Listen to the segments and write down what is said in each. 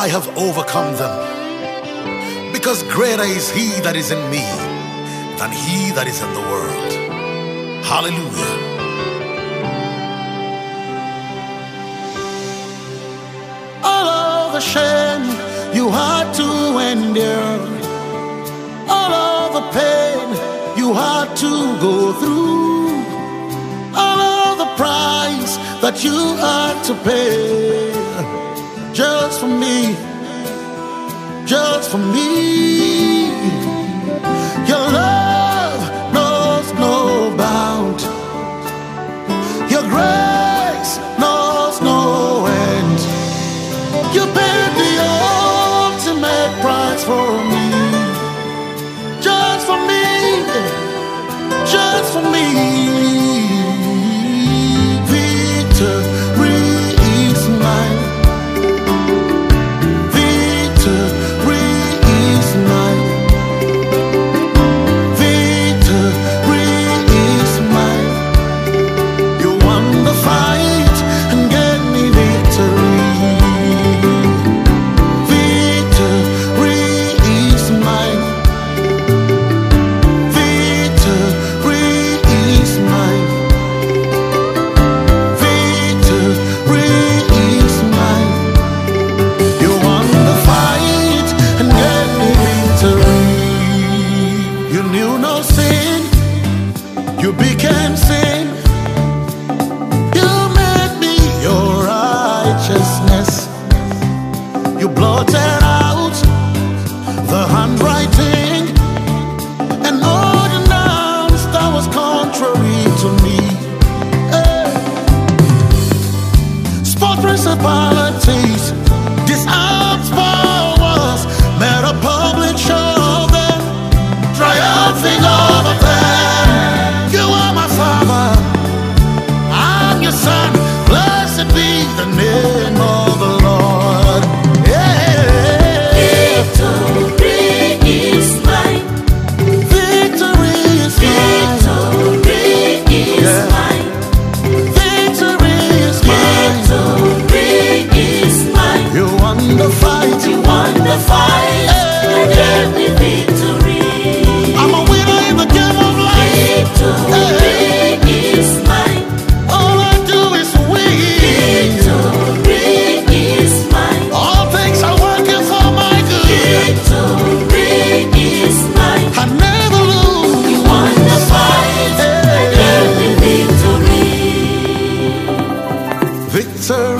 I have overcome them. Because greater is he that is in me than he that is in the world. Hallelujah. All of the shame you had to endure, all of the pain you had to go through, all of the price that you had to pay just for me, just for me. righteousness. You it.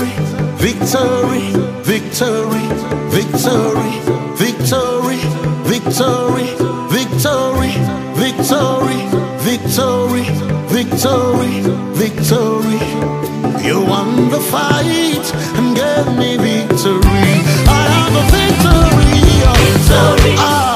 victory, victory, victory, victory, victory, victory, victory, victory, victory, victory, victory. You won the fight and gave me victory. I have a victory. Oh, victory. Ah.